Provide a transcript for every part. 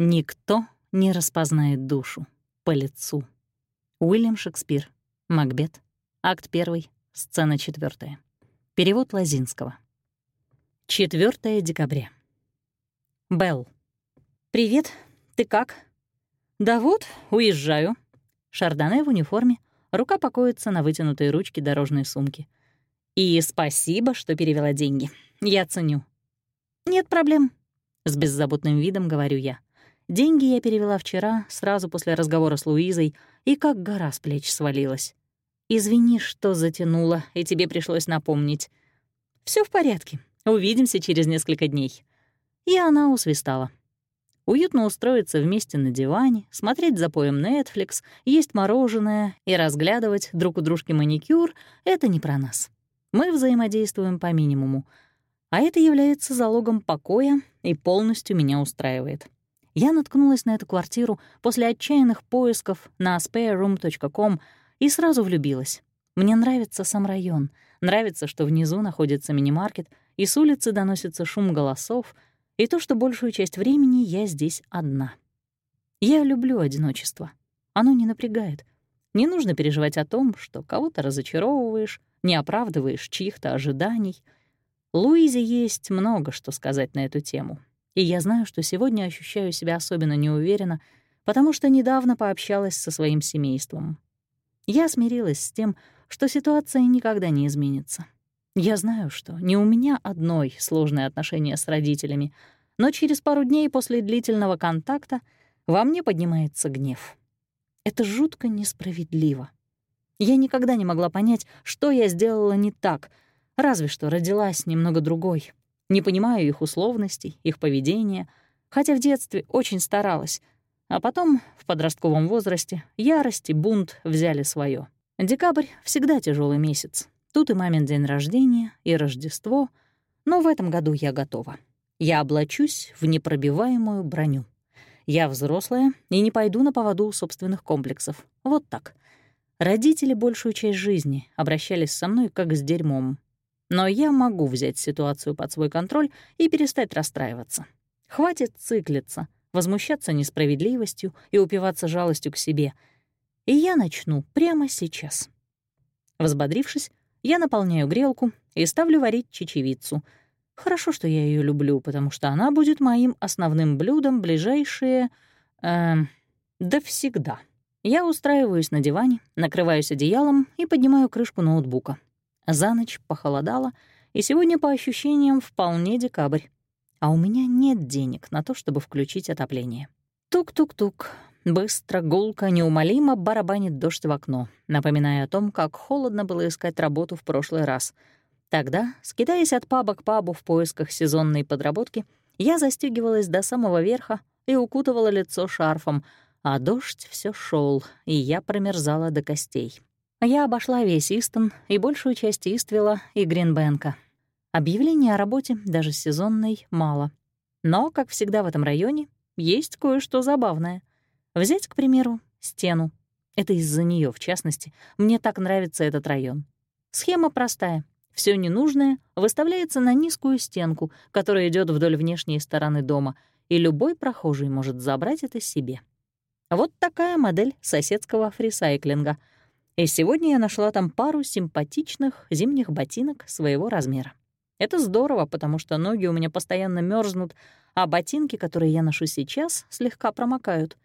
Никто не распознает душу по лицу. Уильям Шекспир. Макбет. Акт 1. Сцена 4. Перевод Лазинского. 4 декабря. Белл. «Привет. Ты как?» «Да вот, уезжаю». Шардоне в униформе, рука покоится на вытянутой ручке дорожной сумки. «И спасибо, что перевела деньги. Я ценю». «Нет проблем», — с беззаботным видом говорю я. Деньги я перевела вчера, сразу после разговора с Луизой, и как гора с плеч свалилась. Извини, что затянула, и тебе пришлось напомнить. Все в порядке. Увидимся через несколько дней». И она усвистала. Уютно устроиться вместе на диване, смотреть за поем Netflix, есть мороженое и разглядывать друг у дружки маникюр — это не про нас. Мы взаимодействуем по минимуму. А это является залогом покоя и полностью меня устраивает. Я наткнулась на эту квартиру после отчаянных поисков на spareroom.com и сразу влюбилась. Мне нравится сам район, нравится, что внизу находится мини-маркет, и с улицы доносится шум голосов, и то, что большую часть времени я здесь одна. Я люблю одиночество. Оно не напрягает. Не нужно переживать о том, что кого-то разочаровываешь, не оправдываешь чьих-то ожиданий. Луизе есть много что сказать на эту тему. И я знаю, что сегодня ощущаю себя особенно неуверенно, потому что недавно пообщалась со своим семейством. Я смирилась с тем, что ситуация никогда не изменится. Я знаю, что не у меня одной сложные отношения с родителями, но через пару дней после длительного контакта во мне поднимается гнев. Это жутко несправедливо. Я никогда не могла понять, что я сделала не так, разве что родилась немного другой, не понимаю их условностей, их поведения, хотя в детстве очень старалась. А потом, в подростковом возрасте, ярость и бунт взяли свое. Декабрь — всегда тяжелый месяц. Тут и мамин день рождения, и Рождество. Но в этом году я готова. Я облачусь в непробиваемую броню. Я взрослая и не пойду на поводу собственных комплексов. Вот так. Родители большую часть жизни обращались со мной как с дерьмом. Но я могу взять ситуацию под свой контроль и перестать расстраиваться. Хватит циклиться, возмущаться несправедливостью и упиваться жалостью к себе. И я начну прямо сейчас. Взбодрившись, я наполняю грелку и ставлю варить чечевицу. Хорошо, что я ее люблю, потому что она будет моим основным блюдом ближайшие... Э, да всегда. Я устраиваюсь на диване, накрываюсь одеялом и поднимаю крышку ноутбука. За ночь похолодало, и сегодня, по ощущениям, вполне декабрь. А у меня нет денег на то, чтобы включить отопление. Тук-тук-тук. Быстро, гулко, неумолимо барабанит дождь в окно, напоминая о том, как холодно было искать работу в прошлый раз. Тогда, скидаясь от паба к пабу в поисках сезонной подработки, я застегивалась до самого верха и укутывала лицо шарфом, а дождь все шел, и я промерзала до костей. Я обошла весь Истон и большую часть Иствилла и Гринбенка. Объявлений о работе, даже сезонной, мало. Но, как всегда в этом районе, есть кое-что забавное. Взять, к примеру, стену. Это из-за нее, в частности. Мне так нравится этот район. Схема простая. Все ненужное выставляется на низкую стенку, которая идет вдоль внешней стороны дома, и любой прохожий может забрать это себе. Вот такая модель соседского фрисайклинга — и сегодня я нашла там пару симпатичных зимних ботинок своего размера. Это здорово, потому что ноги у меня постоянно мерзнут, а ботинки, которые я ношу сейчас, слегка промокают.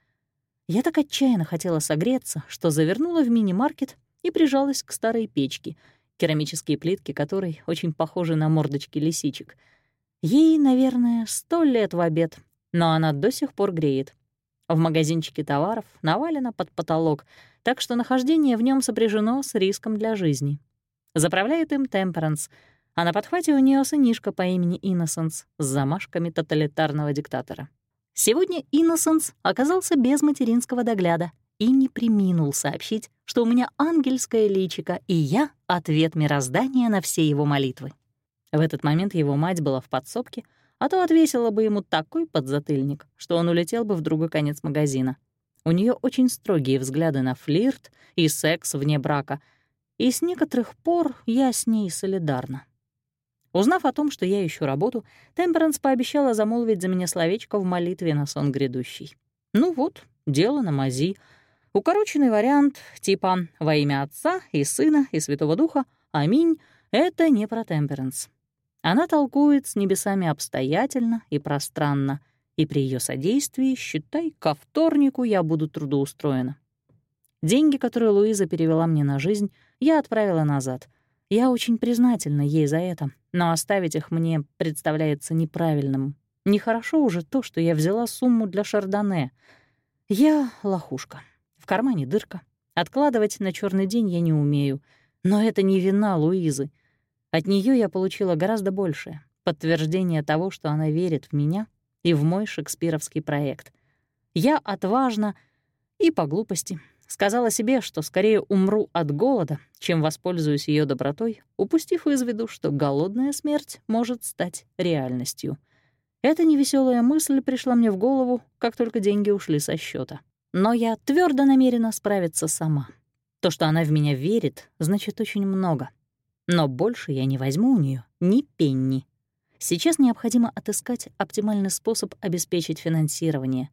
Я так отчаянно хотела согреться, что завернула в мини-маркет и прижалась к старой печке, керамические плитки которой очень похожи на мордочки лисичек. Ей, наверное, сто лет в обед, но она до сих пор греет. В магазинчике товаров навалено под потолок, так что нахождение в нем сопряжено с риском для жизни. Заправляет им Темперанс, а на подхвате у нее сынишка по имени Инносенс с замашками тоталитарного диктатора. Сегодня Инносенс оказался без материнского догляда и не приминул сообщить, что у меня ангельское личико, и я — ответ мироздания на все его молитвы. В этот момент его мать была в подсобке — а то отвесила бы ему такой подзатыльник, что он улетел бы в другой конец магазина. У нее очень строгие взгляды на флирт и секс вне брака, и с некоторых пор я с ней солидарна. Узнав о том, что я ищу работу, Темперанс пообещала замолвить за меня словечко в молитве на сон грядущий. Ну вот, дело на мази. Укороченный вариант типа «Во имя Отца и Сына и Святого Духа, аминь» — это не про Темперанс. Она толкует с небесами обстоятельно и пространно, и при ее содействии, считай, ко вторнику я буду трудоустроена. Деньги, которые Луиза перевела мне на жизнь, я отправила назад. Я очень признательна ей за это, но оставить их мне представляется неправильным. Нехорошо уже то, что я взяла сумму для Шардоне. Я лохушка. В кармане дырка. Откладывать на черный день я не умею. Но это не вина Луизы. От нее я получила гораздо больше. Подтверждение того, что она верит в меня и в мой шекспировский проект. Я отважна и по глупости сказала себе, что скорее умру от голода, чем воспользуюсь ее добротой, упустив из виду, что голодная смерть может стать реальностью. Эта невеселая мысль пришла мне в голову, как только деньги ушли со счета. Но я твердо намерена справиться сама. То, что она в меня верит, значит очень много. Но больше я не возьму у нее ни пенни. Сейчас необходимо отыскать оптимальный способ обеспечить финансирование.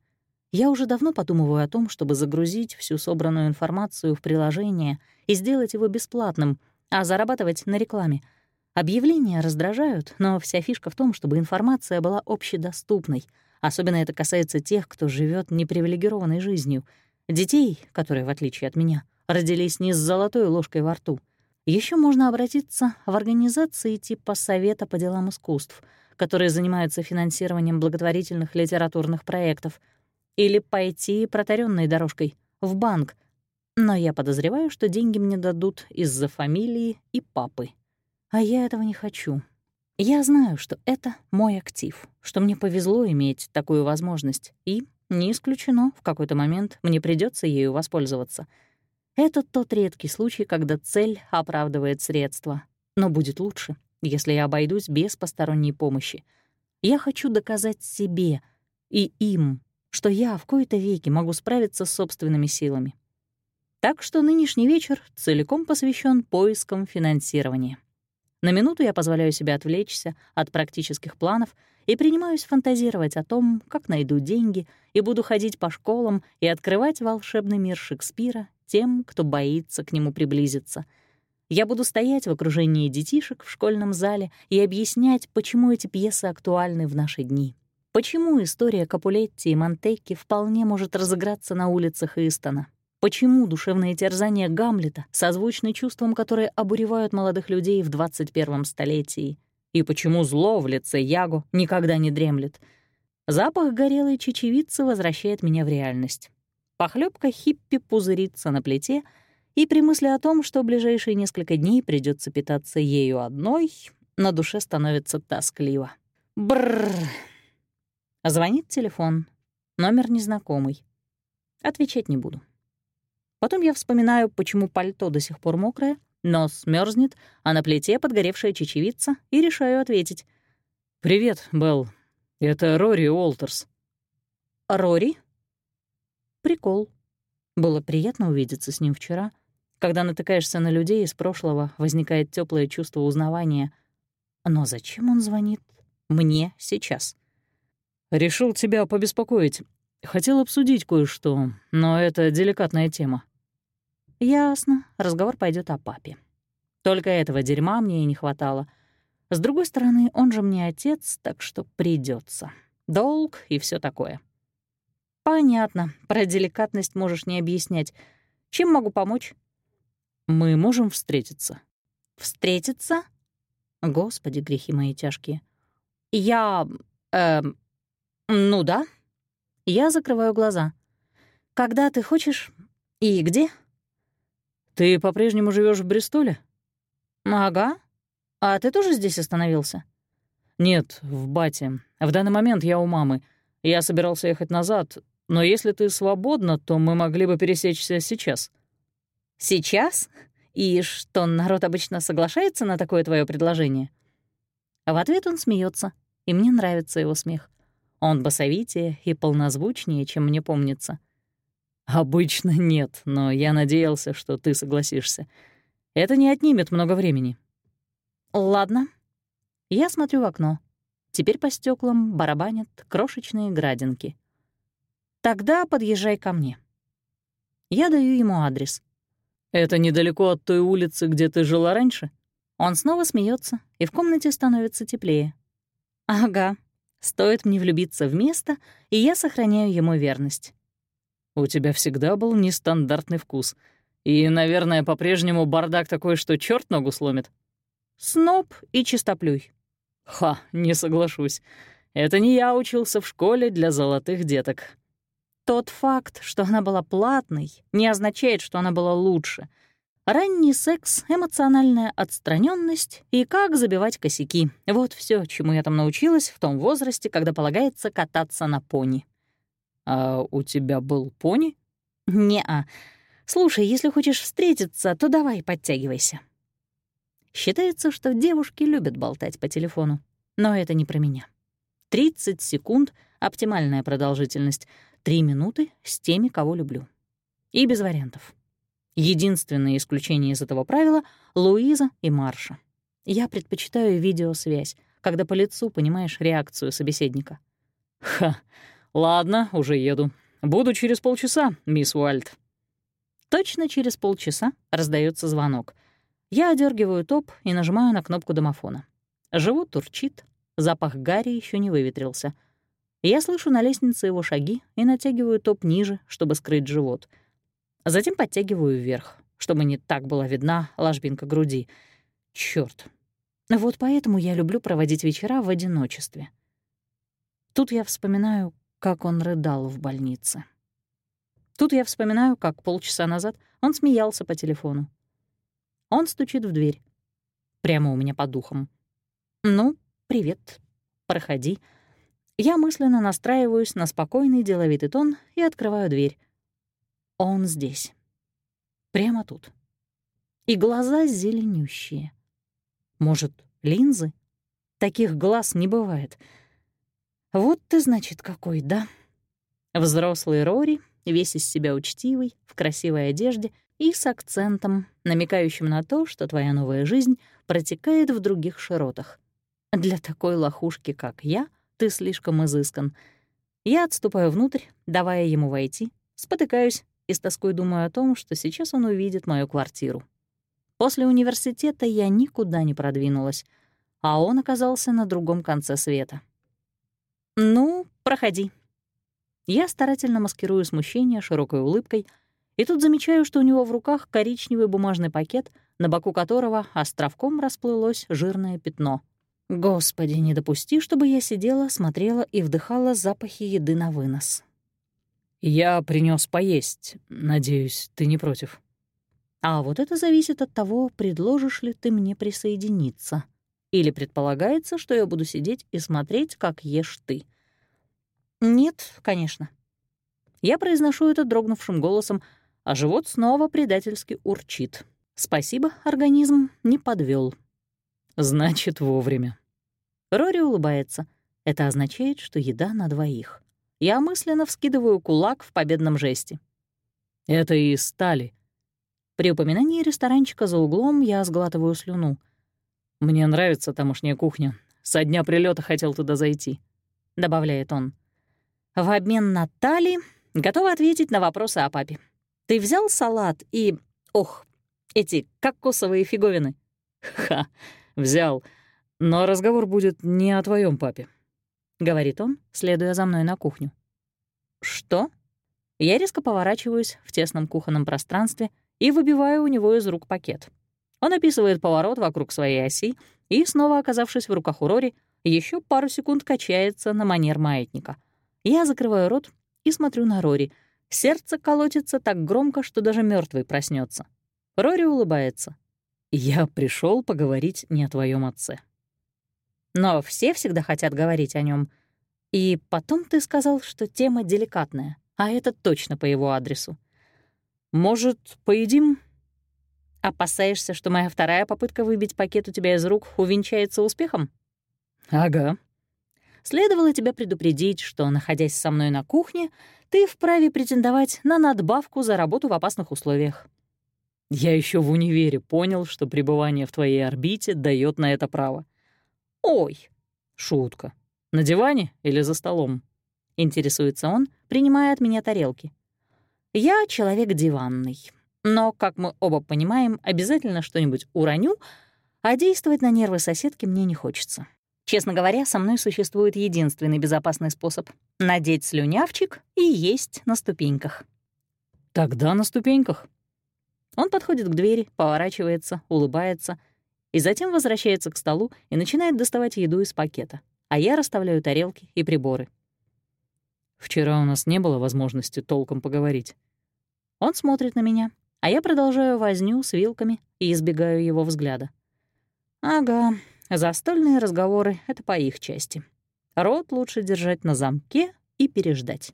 Я уже давно подумываю о том, чтобы загрузить всю собранную информацию в приложение и сделать его бесплатным, а зарабатывать на рекламе — Объявления раздражают, но вся фишка в том, чтобы информация была общедоступной. Особенно это касается тех, кто живет непривилегированной жизнью. Детей, которые, в отличие от меня, родились не с золотой ложкой во рту. Еще можно обратиться в организации типа Совета по делам искусств, которые занимаются финансированием благотворительных литературных проектов, или пойти протаренной дорожкой в банк. Но я подозреваю, что деньги мне дадут из-за фамилии и папы. А я этого не хочу. Я знаю, что это мой актив, что мне повезло иметь такую возможность, и, не исключено, в какой-то момент мне придется ею воспользоваться. Это тот редкий случай, когда цель оправдывает средства. Но будет лучше, если я обойдусь без посторонней помощи. Я хочу доказать себе и им, что я в кои-то веки могу справиться с собственными силами. Так что нынешний вечер целиком посвящен поискам финансирования. На минуту я позволяю себе отвлечься от практических планов и принимаюсь фантазировать о том, как найду деньги и буду ходить по школам и открывать волшебный мир Шекспира тем, кто боится к нему приблизиться. Я буду стоять в окружении детишек в школьном зале и объяснять, почему эти пьесы актуальны в наши дни. Почему история Капулетти и Монтекки вполне может разыграться на улицах Истона. Почему душевные терзания Гамлета созвучны чувствам, которые обуревают молодых людей в 21 столетии? И почему зло в лице Яго никогда не дремлет? Запах горелой чечевицы возвращает меня в реальность. Похлебка хиппи пузырится на плите, и при мысли о том, что ближайшие несколько дней придется питаться ею одной, на душе становится тоскливо. Бррр. Звонит телефон. Номер незнакомый. Отвечать не буду. Потом я вспоминаю, почему пальто до сих пор мокрое, нос мерзнет, а на плите подгоревшая чечевица, и решаю ответить. «Привет, Белл. Это Рори Уолтерс». «Рори?» Прикол. Было приятно увидеться с ним вчера. Когда натыкаешься на людей из прошлого, возникает теплое чувство узнавания. Но зачем он звонит мне сейчас? «Решил тебя побеспокоить. Хотел обсудить кое-что, но это деликатная тема. Ясно, разговор пойдет о папе. Только этого дерьма мне и не хватало. С другой стороны, он же мне отец, так что придется. Долг и все такое. Понятно, про деликатность можешь не объяснять. Чем могу помочь? Мы можем встретиться. Встретиться? Господи, грехи мои тяжкие. Я... Э, ну да. Я закрываю глаза. Когда ты хочешь и где? «Ты по-прежнему живешь в Бристоле?» «Ага. А ты тоже здесь остановился?» «Нет, в Бате. В данный момент я у мамы. Я собирался ехать назад, но если ты свободна, то мы могли бы пересечься сейчас». «Сейчас? И что, народ обычно соглашается на такое твое предложение?» В ответ он смеется, и мне нравится его смех. Он басовитее и полнозвучнее, чем мне помнится. «Обычно нет, но я надеялся, что ты согласишься. Это не отнимет много времени». «Ладно». Я смотрю в окно. Теперь по стеклам барабанят крошечные градинки. Тогда подъезжай ко мне. Я даю ему адрес. «Это недалеко от той улицы, где ты жила раньше?» Он снова смеется, и в комнате становится теплее. «Ага. Стоит мне влюбиться в место, и я сохраняю ему верность». «У тебя всегда был нестандартный вкус. И, наверное, по-прежнему бардак такой, что черт ногу сломит». «Сноб и чистоплюй». «Ха, не соглашусь. Это не я учился в школе для золотых деток. Тот факт, что она была платной, не означает, что она была лучше. Ранний секс, эмоциональная отстраненность и как забивать косяки. Вот все, чему я там научилась в том возрасте, когда полагается кататься на пони. «А у тебя был пони?» «Не-а. Слушай, если хочешь встретиться, то давай подтягивайся». Считается, что девушки любят болтать по телефону. Но это не про меня. 30 секунд — оптимальная продолжительность — Три минуты с теми, кого люблю. И без вариантов. Единственное исключение из этого правила — Луиза и Марша. Я предпочитаю видеосвязь, когда по лицу понимаешь реакцию собеседника. «Ха, ладно, уже еду. Буду через полчаса, мисс Уальд». Точно через полчаса раздается звонок. Я одергиваю топ и нажимаю на кнопку домофона. Живот турчит, запах гари еще не выветрился — я слышу на лестнице его шаги и натягиваю топ ниже, чтобы скрыть живот. Затем подтягиваю вверх, чтобы не так была видна ложбинка груди. Чёрт. Вот поэтому я люблю проводить вечера в одиночестве. Тут я вспоминаю, как он рыдал в больнице. Тут я вспоминаю, как полчаса назад он смеялся по телефону. Он стучит в дверь. Прямо у меня по духам. «Ну, привет. Проходи». Я мысленно настраиваюсь на спокойный деловитый тон и открываю дверь. Он здесь. Прямо тут. И глаза зеленющие. Может, линзы? Таких глаз не бывает. Вот ты, значит, какой, да? Взрослый Рори, весь из себя учтивый, в красивой одежде и с акцентом, намекающим на то, что твоя новая жизнь протекает в других широтах. Для такой лохушки, как я — ты слишком изыскан. Я отступаю внутрь, давая ему войти, спотыкаюсь и с тоской думаю о том, что сейчас он увидит мою квартиру. После университета я никуда не продвинулась, а он оказался на другом конце света. «Ну, проходи». Я старательно маскирую смущение широкой улыбкой, и тут замечаю, что у него в руках коричневый бумажный пакет, на боку которого островком расплылось жирное пятно — Господи, не допусти, чтобы я сидела, смотрела и вдыхала запахи еды на вынос. Я принес поесть. Надеюсь, ты не против. А вот это зависит от того, предложишь ли ты мне присоединиться. Или предполагается, что я буду сидеть и смотреть, как ешь ты. Нет, конечно. Я произношу это дрогнувшим голосом, а живот снова предательски урчит. Спасибо, организм не подвел. Значит, вовремя. Рори улыбается. Это означает, что еда на двоих. Я мысленно вскидываю кулак в победном жесте. «Это из стали». При упоминании ресторанчика за углом я сглатываю слюну. «Мне нравится тамошняя кухня. Со дня прилета хотел туда зайти», — добавляет он. В обмен на Тали готова ответить на вопросы о папе. Ты взял салат и... Ох, эти кокосовые фиговины. Ха, взял. Но разговор будет не о твоем папе», — говорит он, следуя за мной на кухню. «Что?» Я резко поворачиваюсь в тесном кухонном пространстве и выбиваю у него из рук пакет. Он описывает поворот вокруг своей оси и, снова оказавшись в руках у Рори, еще пару секунд качается на манер маятника. Я закрываю рот и смотрю на Рори. Сердце колотится так громко, что даже мертвый проснется. Рори улыбается. «Я пришел поговорить не о твоем отце». Но все всегда хотят говорить о нем. И потом ты сказал, что тема деликатная, а это точно по его адресу. Может, поедим? Опасаешься, что моя вторая попытка выбить пакет у тебя из рук увенчается успехом? Ага. Следовало тебя предупредить, что, находясь со мной на кухне, ты вправе претендовать на надбавку за работу в опасных условиях. Я еще в универе понял, что пребывание в твоей орбите дает на это право. «Ой!» «Шутка. На диване или за столом?» — интересуется он, принимая от меня тарелки. «Я человек диванный, но, как мы оба понимаем, обязательно что-нибудь уроню, а действовать на нервы соседки мне не хочется. Честно говоря, со мной существует единственный безопасный способ — надеть слюнявчик и есть на ступеньках. Тогда на ступеньках. Он подходит к двери, поворачивается, улыбается и затем возвращается к столу и начинает доставать еду из пакета, а я расставляю тарелки и приборы. Вчера у нас не было возможности толком поговорить. Он смотрит на меня, а я продолжаю возню с вилками и избегаю его взгляда. Ага, Застольные разговоры — это по их части. Рот лучше держать на замке и переждать.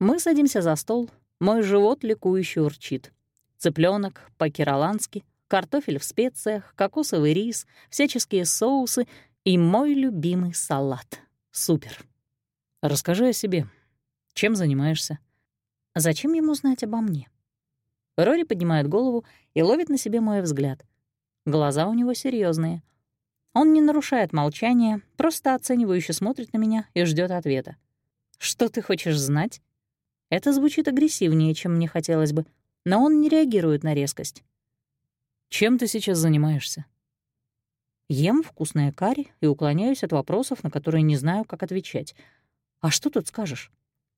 Мы садимся за стол, мой живот ликующе урчит. Цыпленок по-киролански, картофель в специях, кокосовый рис, всяческие соусы и мой любимый салат. Супер. Расскажи о себе. Чем занимаешься? Зачем ему знать обо мне? Рори поднимает голову и ловит на себе мой взгляд. Глаза у него серьезные. Он не нарушает молчание, просто оценивающе смотрит на меня и ждет ответа. «Что ты хочешь знать?» Это звучит агрессивнее, чем мне хотелось бы, но он не реагирует на резкость. «Чем ты сейчас занимаешься?» Ем вкусное карри и уклоняюсь от вопросов, на которые не знаю, как отвечать. А что тут скажешь?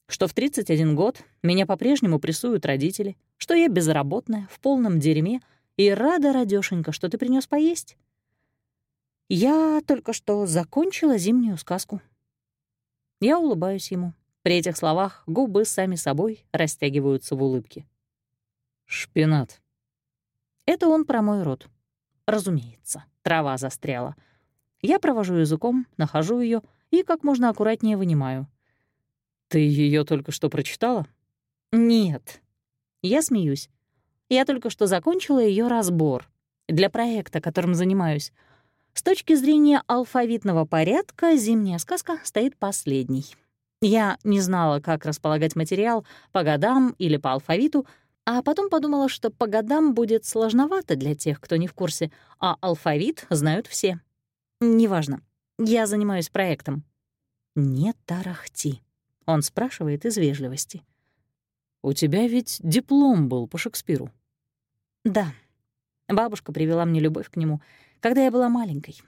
Что в 31 год меня по-прежнему прессуют родители, что я безработная, в полном дерьме и рада, радёшенька, что ты принес поесть. Я только что закончила зимнюю сказку. Я улыбаюсь ему. При этих словах губы сами собой растягиваются в улыбке. Шпинат. Это он про мой рот. Разумеется, трава застряла. Я провожу языком, нахожу ее и как можно аккуратнее вынимаю. Ты ее только что прочитала? Нет. Я смеюсь. Я только что закончила ее разбор для проекта, которым занимаюсь — с точки зрения алфавитного порядка «Зимняя сказка» стоит последней. Я не знала, как располагать материал по годам или по алфавиту, а потом подумала, что по годам будет сложновато для тех, кто не в курсе, а алфавит знают все. Неважно, я занимаюсь проектом. «Не тарахти», — он спрашивает из вежливости. «У тебя ведь диплом был по Шекспиру». «Да». Бабушка привела мне любовь к нему — когда я была маленькой.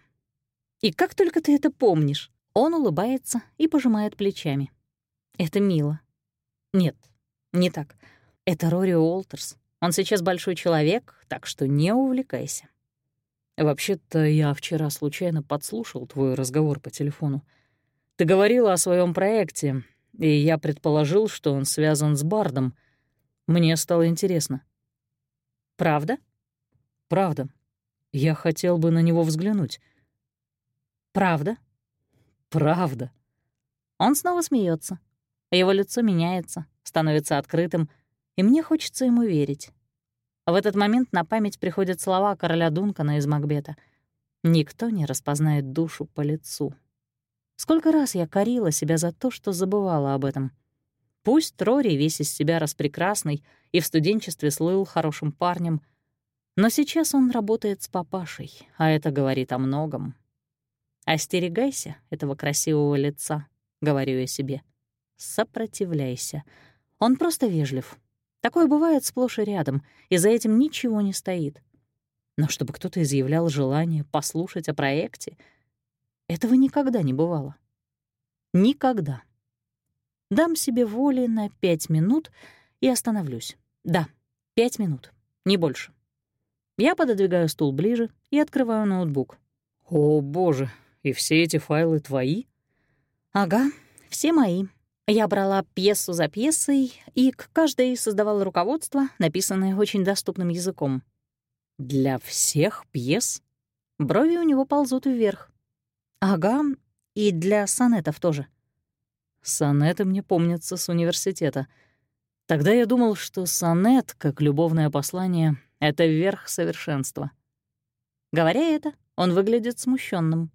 И как только ты это помнишь, он улыбается и пожимает плечами. Это мило. Нет, не так. Это Рори Уолтерс. Он сейчас большой человек, так что не увлекайся. Вообще-то я вчера случайно подслушал твой разговор по телефону. Ты говорила о своем проекте, и я предположил, что он связан с Бардом. Мне стало интересно. Правда? Правда. Я хотел бы на него взглянуть. Правда? Правда. Он снова смеется. Его лицо меняется, становится открытым, и мне хочется ему верить. В этот момент на память приходят слова короля Дункана из Макбета. «Никто не распознает душу по лицу». Сколько раз я корила себя за то, что забывала об этом. Пусть Трори весь из себя распрекрасный и в студенчестве слыл хорошим парнем — но сейчас он работает с папашей, а это говорит о многом. «Остерегайся этого красивого лица», — говорю я себе. «Сопротивляйся. Он просто вежлив. Такое бывает сплошь и рядом, и за этим ничего не стоит. Но чтобы кто-то изъявлял желание послушать о проекте, этого никогда не бывало. Никогда. Дам себе воли на пять минут и остановлюсь. Да, пять минут, не больше. Я пододвигаю стул ближе и открываю ноутбук. «О, боже, и все эти файлы твои?» «Ага, все мои. Я брала пьесу за пьесой и к каждой создавала руководство, написанное очень доступным языком». «Для всех пьес?» Брови у него ползут вверх. «Ага, и для сонетов тоже». Сонеты мне помнятся с университета. Тогда я думал, что сонет, как любовное послание, это верх совершенства. Говоря это, он выглядит смущенным.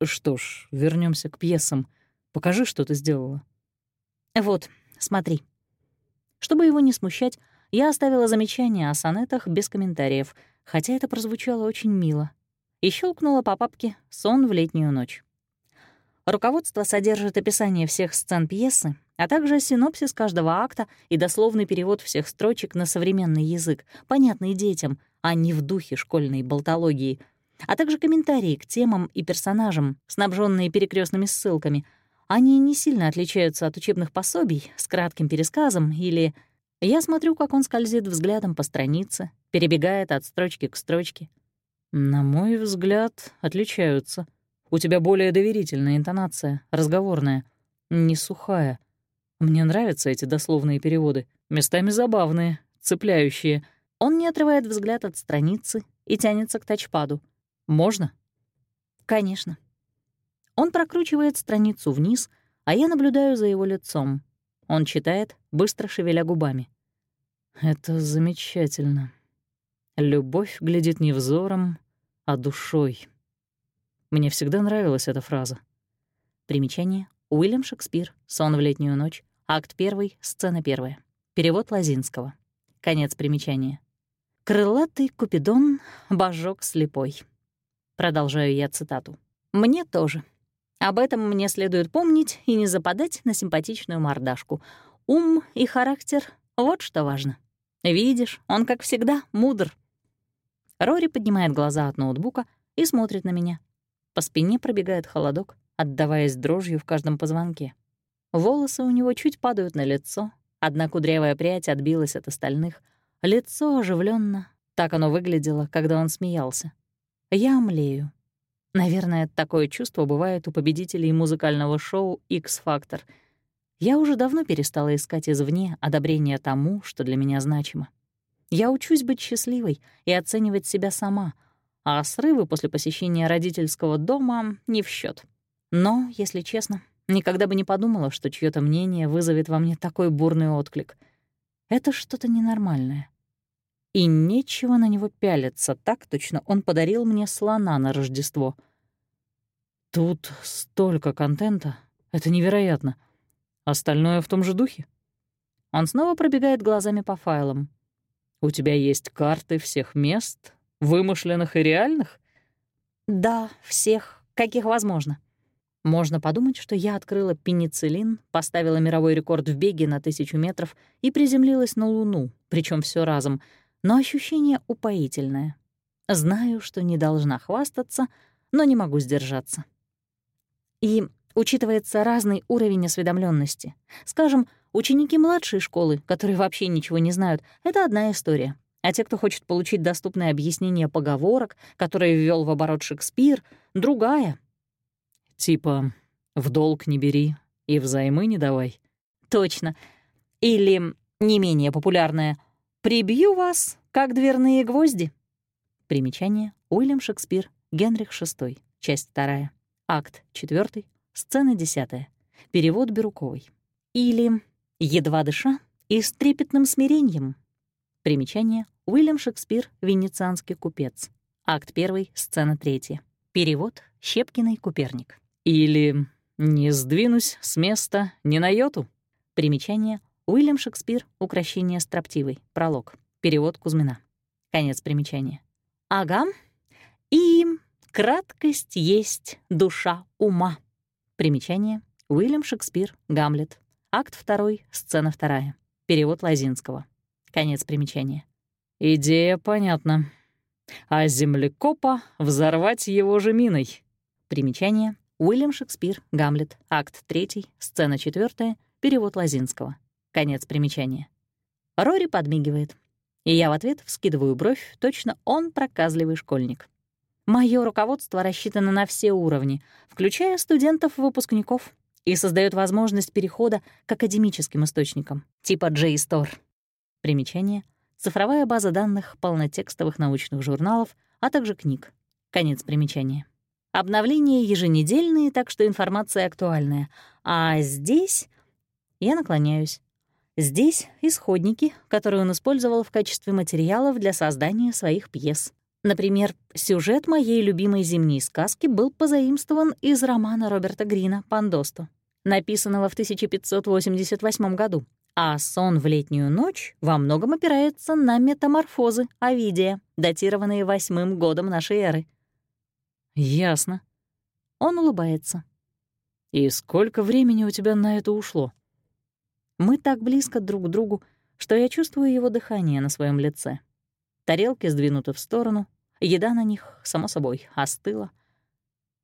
Что ж, вернемся к пьесам. Покажи, что ты сделала. Вот, смотри. Чтобы его не смущать, я оставила замечание о сонетах без комментариев, хотя это прозвучало очень мило. и щелкнула по папке «Сон в летнюю ночь». Руководство содержит описание всех сцен пьесы, а также синопсис каждого акта и дословный перевод всех строчек на современный язык, понятный детям, а не в духе школьной болтологии, а также комментарии к темам и персонажам, снабженные перекрестными ссылками. Они не сильно отличаются от учебных пособий с кратким пересказом или я смотрю, как он скользит взглядом по странице, перебегает от строчки к строчке. На мой взгляд, отличаются. У тебя более доверительная интонация, разговорная, не сухая. Мне нравятся эти дословные переводы, местами забавные, цепляющие. Он не отрывает взгляд от страницы и тянется к тачпаду. Можно? Конечно. Он прокручивает страницу вниз, а я наблюдаю за его лицом. Он читает, быстро шевеля губами. Это замечательно. Любовь глядит не взором, а душой. Мне всегда нравилась эта фраза. Примечание. Уильям Шекспир. «Сон в летнюю ночь». Акт 1, сцена 1. Перевод Лазинского. Конец примечания. «Крылатый Купидон, божок слепой». Продолжаю я цитату. «Мне тоже. Об этом мне следует помнить и не западать на симпатичную мордашку. Ум и характер — вот что важно. Видишь, он, как всегда, мудр. Рори поднимает глаза от ноутбука и смотрит на меня. По спине пробегает холодок, отдаваясь дрожью в каждом позвонке. Волосы у него чуть падают на лицо, одна кудрявая прядь отбилась от остальных. Лицо оживленно, так оно выглядело, когда он смеялся. Я млею. Наверное, такое чувство бывает у победителей музыкального шоу X-Factor — я уже давно перестала искать извне одобрения тому, что для меня значимо. Я учусь быть счастливой и оценивать себя сама, а срывы после посещения родительского дома не в счет. Но, если честно, никогда бы не подумала, что чье то мнение вызовет во мне такой бурный отклик. Это что-то ненормальное. И нечего на него пялиться, так точно он подарил мне слона на Рождество. Тут столько контента, это невероятно — Остальное в том же духе. Он снова пробегает глазами по файлам. «У тебя есть карты всех мест, вымышленных и реальных?» «Да, всех, каких возможно». Можно подумать, что я открыла пенициллин, поставила мировой рекорд в беге на тысячу метров и приземлилась на Луну, причем все разом, но ощущение упоительное. Знаю, что не должна хвастаться, но не могу сдержаться. И учитывается разный уровень осведомленности. Скажем, ученики младшей школы, которые вообще ничего не знают, — это одна история. А те, кто хочет получить доступное объяснение поговорок, которые ввел в оборот Шекспир, — другая. Типа «в долг не бери и взаймы не давай». Точно. Или, не менее популярное «прибью вас, как дверные гвозди». Примечание. Уильям Шекспир, Генрих VI, часть 2, акт 4, Сцена десятая. Перевод Бирюковой. Или «Едва дыша» и с трепетным смирением. Примечание. Уильям Шекспир, «Венецианский купец». Акт 1, сцена 3. Перевод Щепкиной Куперник. Или «Не сдвинусь с места ни на йоту». Примечание. Уильям Шекспир, «Укращение строптивой». Пролог. Перевод Кузьмина. Конец примечания. Ага. И краткость есть душа ума. Примечание. Уильям Шекспир, Гамлет. Акт 2, сцена 2. Перевод Лазинского. Конец примечания. Идея понятна. А землекопа взорвать его же миной. Примечание. Уильям Шекспир, Гамлет. Акт 3, сцена 4. Перевод Лазинского. Конец примечания. Рори подмигивает. И я в ответ вскидываю бровь, точно он проказливый школьник. Мое руководство рассчитано на все уровни, включая студентов-выпускников, и создает возможность перехода к академическим источникам, типа JSTOR. Примечание — цифровая база данных полнотекстовых научных журналов, а также книг. Конец примечания. Обновления еженедельные, так что информация актуальная. А здесь... Я наклоняюсь. Здесь исходники, которые он использовал в качестве материалов для создания своих пьес. Например, сюжет моей любимой зимней сказки был позаимствован из романа Роберта Грина «Пандосто», написанного в 1588 году, а «Сон в летнюю ночь» во многом опирается на метаморфозы Овидия, датированные восьмым годом нашей эры. «Ясно». Он улыбается. «И сколько времени у тебя на это ушло?» Мы так близко друг к другу, что я чувствую его дыхание на своем лице. Тарелки сдвинуты в сторону, еда на них, само собой, остыла.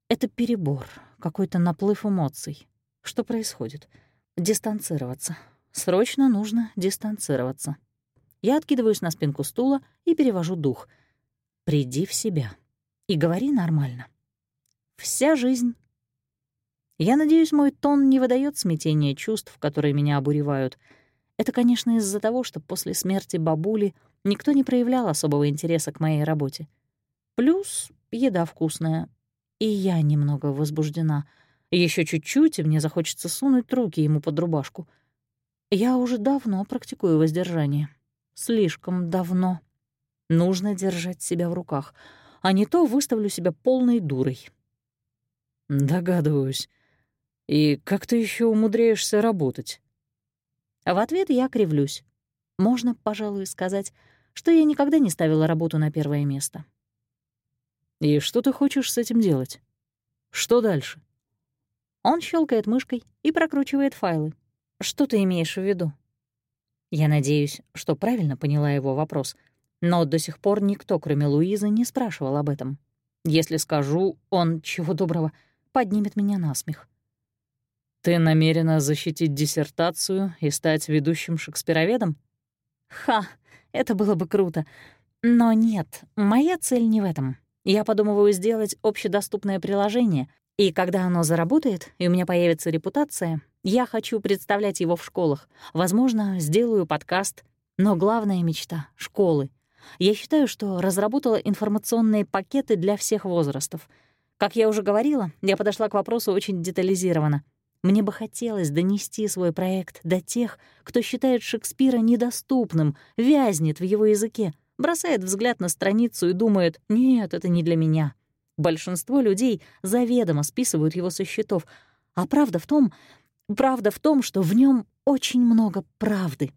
Это перебор, какой-то наплыв эмоций. Что происходит? Дистанцироваться. Срочно нужно дистанцироваться. Я откидываюсь на спинку стула и перевожу дух. Приди в себя и говори нормально. Вся жизнь. Я надеюсь, мой тон не выдает смятения чувств, которые меня обуревают. Это, конечно, из-за того, что после смерти бабули никто не проявлял особого интереса к моей работе. Плюс еда вкусная, и я немного возбуждена. Еще чуть-чуть, и мне захочется сунуть руки ему под рубашку. Я уже давно практикую воздержание. Слишком давно. Нужно держать себя в руках, а не то выставлю себя полной дурой. Догадываюсь. И как ты еще умудряешься работать? В ответ я кривлюсь. Можно, пожалуй, сказать, что я никогда не ставила работу на первое место. И что ты хочешь с этим делать? Что дальше? Он щелкает мышкой и прокручивает файлы. Что ты имеешь в виду? Я надеюсь, что правильно поняла его вопрос, но до сих пор никто, кроме Луизы, не спрашивал об этом. Если скажу, он, чего доброго, поднимет меня на смех. «Ты намерена защитить диссертацию и стать ведущим шекспироведом?» «Ха, это было бы круто. Но нет, моя цель не в этом. Я подумываю сделать общедоступное приложение, и когда оно заработает, и у меня появится репутация, я хочу представлять его в школах. Возможно, сделаю подкаст. Но главная мечта — школы. Я считаю, что разработала информационные пакеты для всех возрастов. Как я уже говорила, я подошла к вопросу очень детализированно. Мне бы хотелось донести свой проект до тех, кто считает Шекспира недоступным, вязнет в его языке, бросает взгляд на страницу и думает «нет, это не для меня». Большинство людей заведомо списывают его со счетов, а правда в том, правда в том, что в нем очень много правды.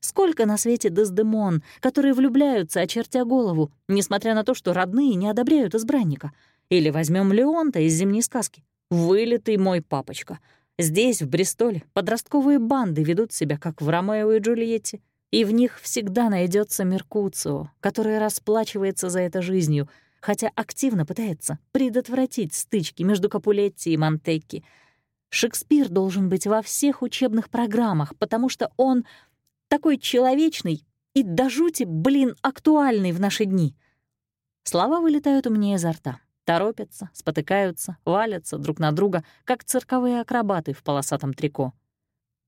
Сколько на свете Дездемон, которые влюбляются, очертя голову, несмотря на то, что родные не одобряют избранника. Или возьмем Леонта из «Зимней сказки». Вылитый мой папочка. Здесь, в Бристоле, подростковые банды ведут себя, как в Ромео и Джульетте и в них всегда найдется Меркуцио, который расплачивается за это жизнью, хотя активно пытается предотвратить стычки между Капулетти и Монтекки. Шекспир должен быть во всех учебных программах, потому что он такой человечный и до жути, блин, актуальный в наши дни. Слова вылетают у меня изо рта, торопятся, спотыкаются, валятся друг на друга, как цирковые акробаты в полосатом трико.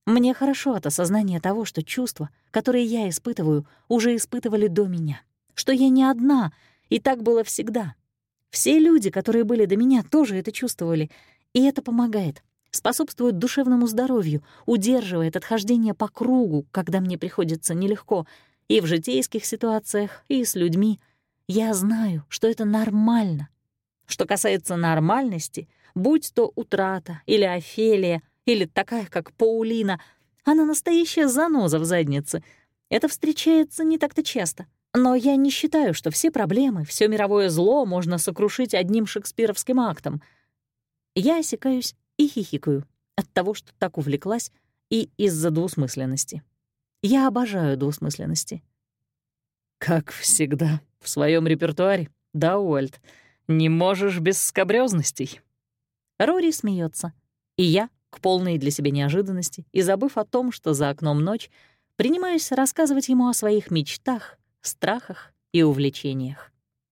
Мне хорошо от осознания того, что чувства, которые я испытываю, уже испытывали до меня. Что я не одна, и так было всегда. Все люди, которые были до меня, тоже это чувствовали. И это помогает, способствует душевному здоровью, удерживает отхождение по кругу, когда мне приходится нелегко, и в житейских ситуациях, и с людьми. Я знаю, что это нормально. Что касается нормальности, будь то утрата или Офелия, или такая, как Паулина. Она настоящая заноза в заднице. Это встречается не так-то часто. Но я не считаю, что все проблемы, все мировое зло можно сокрушить одним шекспировским актом. Я осекаюсь и хихикаю от того, что так увлеклась, и из-за двусмысленности. Я обожаю двусмысленности. Как всегда, в своем репертуаре, да, Уэльт, не можешь без скобрёзностей. Рори смеется, и я к полной для себя неожиданности и забыв о том, что за окном ночь, принимаюсь рассказывать ему о своих мечтах, страхах и увлечениях.